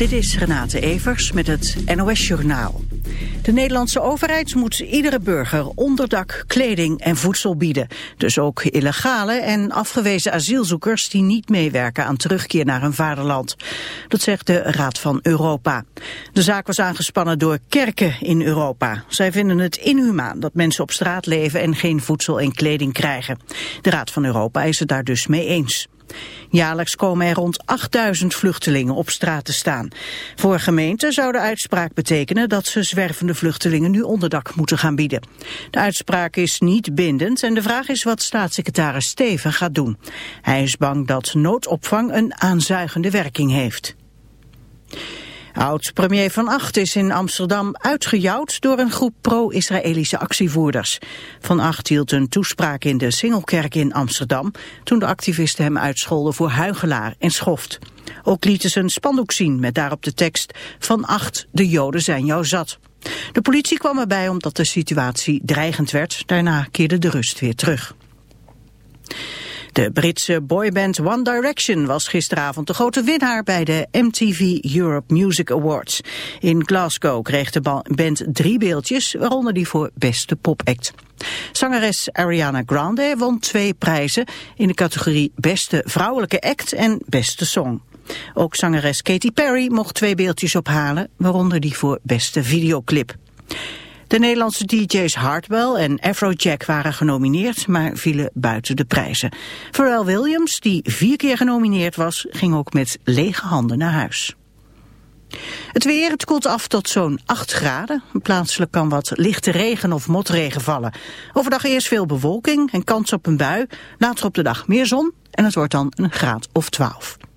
Dit is Renate Evers met het NOS Journaal. De Nederlandse overheid moet iedere burger onderdak, kleding en voedsel bieden. Dus ook illegale en afgewezen asielzoekers die niet meewerken aan terugkeer naar hun vaderland. Dat zegt de Raad van Europa. De zaak was aangespannen door kerken in Europa. Zij vinden het inhumaan dat mensen op straat leven en geen voedsel en kleding krijgen. De Raad van Europa is het daar dus mee eens. Jaarlijks komen er rond 8000 vluchtelingen op straat te staan. Voor gemeenten zou de uitspraak betekenen dat ze zwervende vluchtelingen nu onderdak moeten gaan bieden. De uitspraak is niet bindend en de vraag is wat staatssecretaris Steven gaat doen. Hij is bang dat noodopvang een aanzuigende werking heeft. Oud-premier Van Acht is in Amsterdam uitgejouwd door een groep pro-Israëlische actievoerders. Van Acht hield een toespraak in de Singelkerk in Amsterdam... toen de activisten hem uitscholden voor huigelaar en schoft. Ook lieten ze een spandoek zien met daarop de tekst... Van Acht, de Joden zijn jou zat. De politie kwam erbij omdat de situatie dreigend werd. Daarna keerde de rust weer terug. De Britse boyband One Direction was gisteravond de grote winnaar bij de MTV Europe Music Awards. In Glasgow kreeg de band drie beeldjes, waaronder die voor beste popact. Zangeres Ariana Grande won twee prijzen in de categorie beste vrouwelijke act en beste song. Ook zangeres Katy Perry mocht twee beeldjes ophalen, waaronder die voor beste videoclip. De Nederlandse DJ's Hardwell en Afrojack waren genomineerd, maar vielen buiten de prijzen. Pharrell Williams, die vier keer genomineerd was, ging ook met lege handen naar huis. Het weer, het koelt af tot zo'n 8 graden. Plaatselijk kan wat lichte regen of motregen vallen. Overdag eerst veel bewolking en kans op een bui. Later op de dag meer zon en het wordt dan een graad of 12.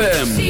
ZFM.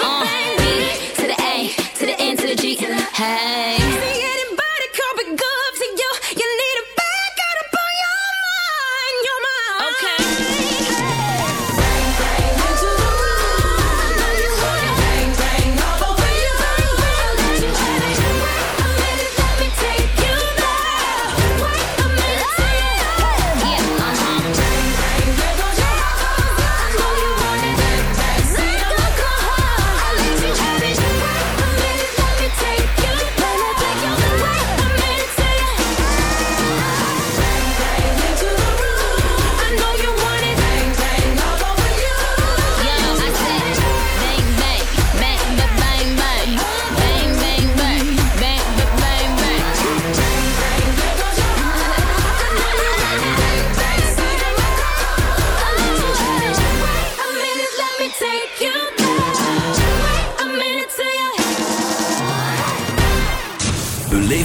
Hey.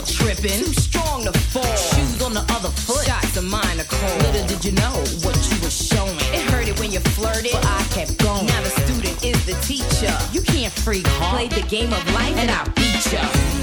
more tripping. Too strong to fall. Shoes on the other foot. Shots of mine are cold. Little did you know what you were showing. It hurted when you flirted, but I kept going. Now the student is the teacher. You can't freak hard. Played the game of life and I beat you.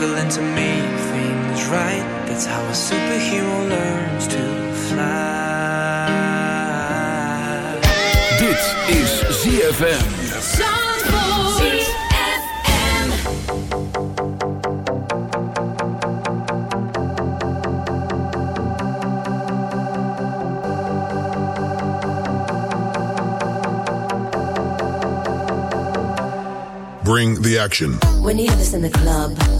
struggling to me, things right. That's how a superhero learns to fly. Dit is ZFM. Bring the action. When you have this in the club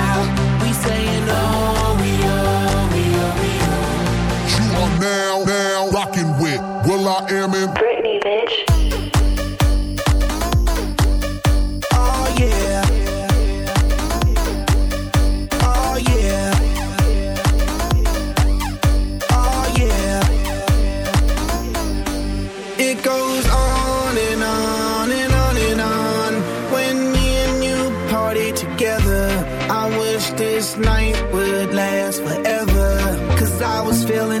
With will.i.am in Britney, bitch. Oh yeah. Oh yeah. Oh yeah. It goes on and on and on and on. When me and you party together, I wish this night would last forever. Cause I was feeling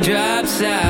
Drops out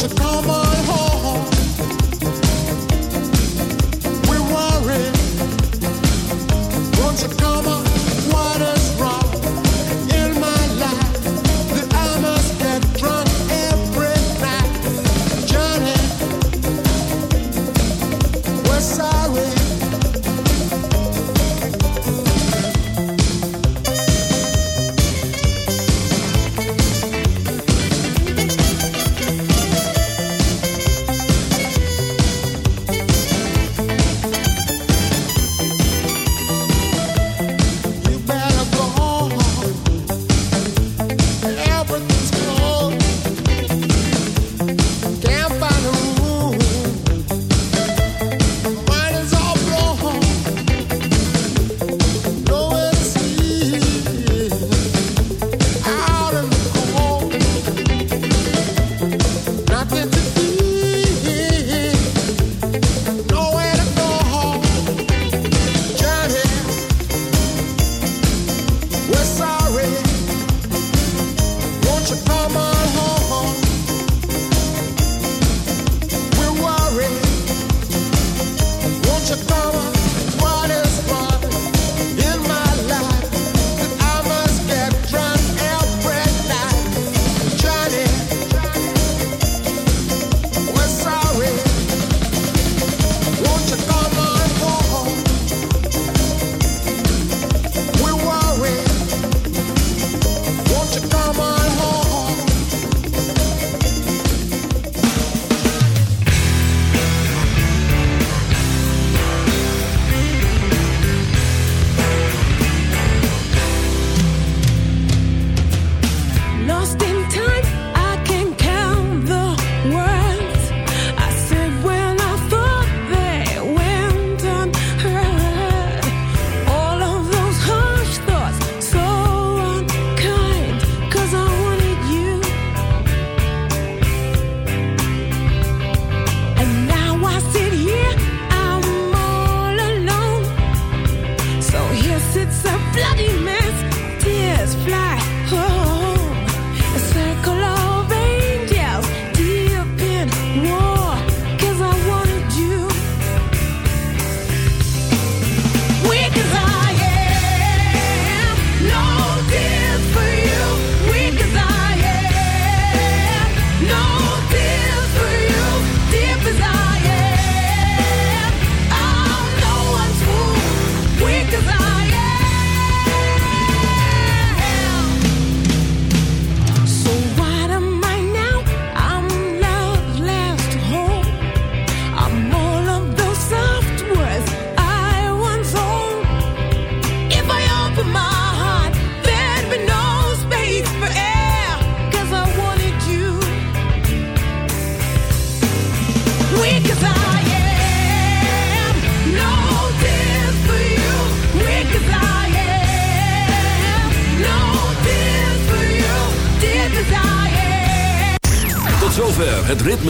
should come on.